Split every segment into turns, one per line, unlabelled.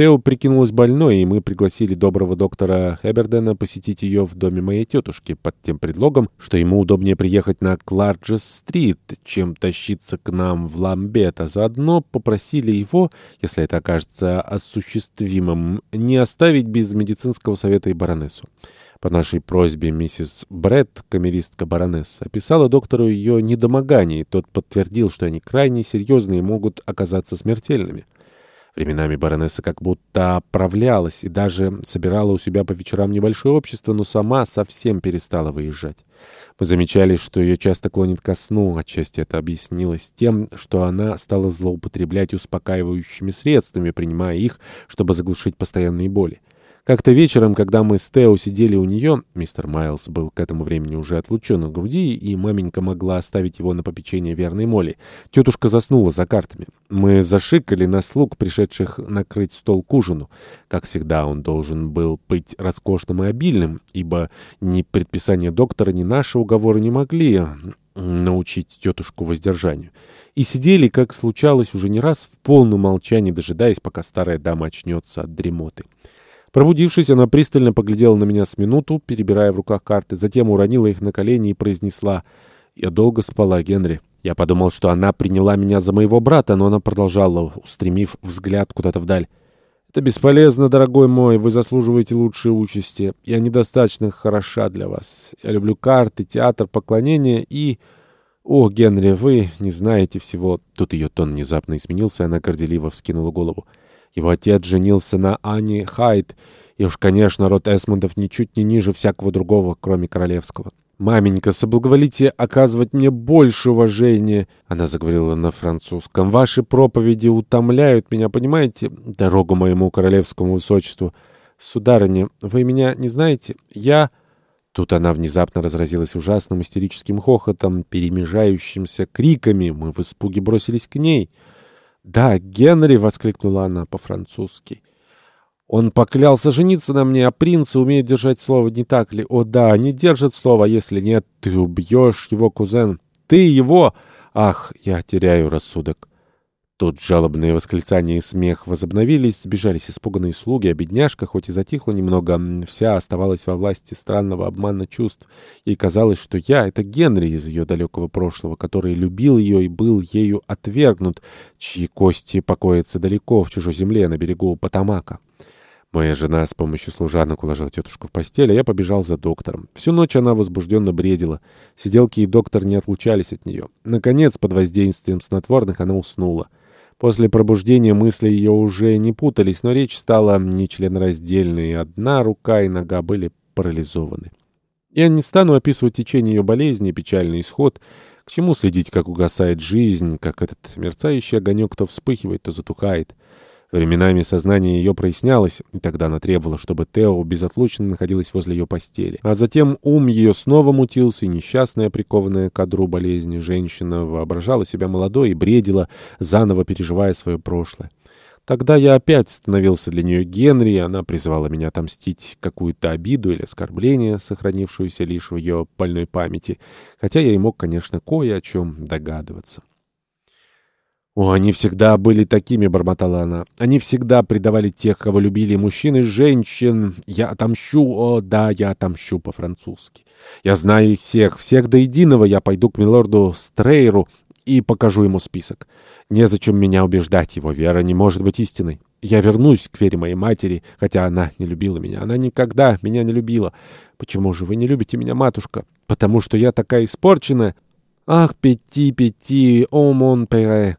Тео прикинулась больной, и мы пригласили доброго доктора Хебердена посетить ее в доме моей тетушки под тем предлогом, что ему удобнее приехать на Кларджес-стрит, чем тащиться к нам в Ламбет, а заодно попросили его, если это окажется осуществимым, не оставить без медицинского совета и баронессу. По нашей просьбе миссис Бретт, камеристка баронесса, описала доктору ее недомогание, и тот подтвердил, что они крайне серьезные и могут оказаться смертельными. Временами баронесса как будто оправлялась и даже собирала у себя по вечерам небольшое общество, но сама совсем перестала выезжать. Мы замечали, что ее часто клонит ко сну, отчасти это объяснилось тем, что она стала злоупотреблять успокаивающими средствами, принимая их, чтобы заглушить постоянные боли. Как-то вечером, когда мы с Тео сидели у нее, мистер Майлз был к этому времени уже отлучен от груди, и маменька могла оставить его на попечение верной Молли. Тетушка заснула за картами. Мы зашикали на слуг, пришедших накрыть стол к ужину. Как всегда, он должен был быть роскошным и обильным, ибо ни предписания доктора, ни наши уговоры не могли научить тетушку воздержанию. И сидели, как случалось уже не раз, в полном молчании, дожидаясь, пока старая дама очнется от дремоты. Пробудившись, она пристально поглядела на меня с минуту, перебирая в руках карты, затем уронила их на колени и произнесла «Я долго спала, Генри». Я подумал, что она приняла меня за моего брата, но она продолжала, устремив взгляд куда-то вдаль. «Это бесполезно, дорогой мой, вы заслуживаете лучшей участи. Я недостаточно хороша для вас. Я люблю карты, театр, поклонение и...» «О, Генри, вы не знаете всего...» Тут ее тон внезапно изменился, и она горделиво вскинула голову. Его отец женился на Ани Хайт, и уж, конечно, род Эсмондов ничуть не ниже всякого другого, кроме королевского. «Маменька, соблаговолите оказывать мне больше уважения», — она заговорила на французском. «Ваши проповеди утомляют меня, понимаете, дорогу моему королевскому высочеству. Сударыня, вы меня не знаете? Я...» Тут она внезапно разразилась ужасным истерическим хохотом, перемежающимся криками. Мы в испуге бросились к ней. «Да, Генри!» — воскликнула она по-французски. «Он поклялся жениться на мне, а принцы умеют держать слово, не так ли? О да, они держат слово, если нет, ты убьешь его, кузен. Ты его! Ах, я теряю рассудок!» Тут жалобные восклицания и смех возобновились, сбежались испуганные слуги, а бедняжка, хоть и затихла немного, вся оставалась во власти странного обмана чувств. Ей казалось, что я — это Генри из ее далекого прошлого, который любил ее и был ею отвергнут, чьи кости покоятся далеко, в чужой земле, на берегу Потамака. Моя жена с помощью служанок уложила тетушку в постель, а я побежал за доктором. Всю ночь она возбужденно бредила. Сиделки и доктор не отлучались от нее. Наконец, под воздействием снотворных, она уснула. После пробуждения мысли ее уже не путались, но речь стала нечленораздельной, одна рука и нога были парализованы. Я не стану описывать течение ее болезни и печальный исход. К чему следить, как угасает жизнь, как этот мерцающий огонек то вспыхивает, то затухает. Временами сознание ее прояснялось, и тогда она требовала, чтобы Тео безотлучно находилась возле ее постели. А затем ум ее снова мутился, и несчастная, прикованная к одру болезни, женщина воображала себя молодой и бредила, заново переживая свое прошлое. Тогда я опять становился для нее Генри, и она призывала меня отомстить какую-то обиду или оскорбление, сохранившуюся лишь в ее больной памяти, хотя я и мог, конечно, кое о чем догадываться. «О, они всегда были такими», — бормотала она. «Они всегда предавали тех, кого любили, мужчин и женщин. Я отомщу, о, да, я отомщу по-французски. Я знаю их всех, всех до единого. Я пойду к милорду Стрейру и покажу ему список. Незачем меня убеждать, его вера не может быть истиной. Я вернусь к вере моей матери, хотя она не любила меня. Она никогда меня не любила. Почему же вы не любите меня, матушка? Потому что я такая испорченная. Ах, пяти, пяти, о, мон пере!»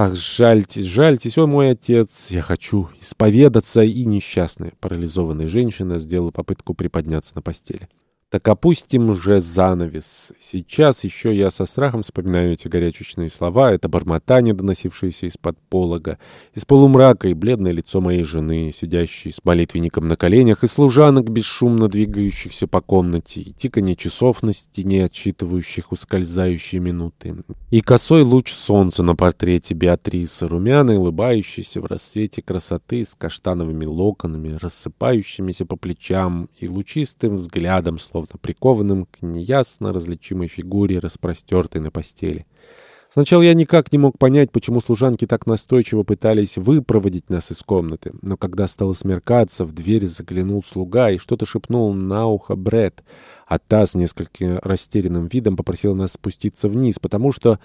Ах, жальтесь, жальтесь, о мой отец, я хочу исповедаться, и несчастная парализованная женщина сделала попытку приподняться на постели. Так опустим же занавес. Сейчас еще я со страхом вспоминаю эти горячечные слова, это бормотание, доносившееся из-под полога, из полумрака и бледное лицо моей жены, сидящей с молитвенником на коленях, и служанок, бесшумно двигающихся по комнате, и тиканье часов на стене, отсчитывающих ускользающие минуты, и косой луч солнца на портрете Беатрисы, румяной, улыбающейся в рассвете красоты, с каштановыми локонами, рассыпающимися по плечам, и лучистым взглядом, словно прикованным к неясно различимой фигуре, распростертой на постели. Сначала я никак не мог понять, почему служанки так настойчиво пытались выпроводить нас из комнаты. Но когда стало смеркаться, в дверь заглянул слуга и что-то шепнул на ухо Бред, а та с несколько растерянным видом попросила нас спуститься вниз, потому что...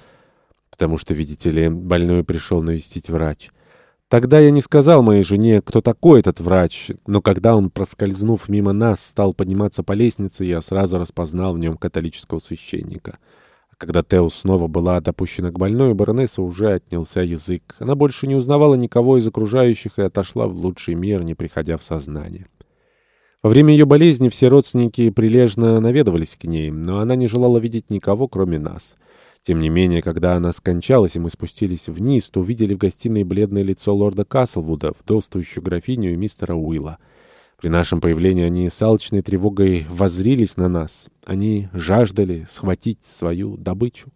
Потому что, видите ли, больной пришел навестить врач. Тогда я не сказал моей жене, кто такой этот врач, но когда он, проскользнув мимо нас, стал подниматься по лестнице, я сразу распознал в нем католического священника. Когда Тео снова была допущена к больной, у баронессы уже отнялся язык. Она больше не узнавала никого из окружающих и отошла в лучший мир, не приходя в сознание. Во время ее болезни все родственники прилежно наведывались к ней, но она не желала видеть никого, кроме нас. Тем не менее, когда она скончалась, и мы спустились вниз, то увидели в гостиной бледное лицо лорда Каслвуда, вдовствующую графиню и мистера Уилла. При нашем появлении они с алчной тревогой воззрились на нас. Они жаждали схватить свою добычу.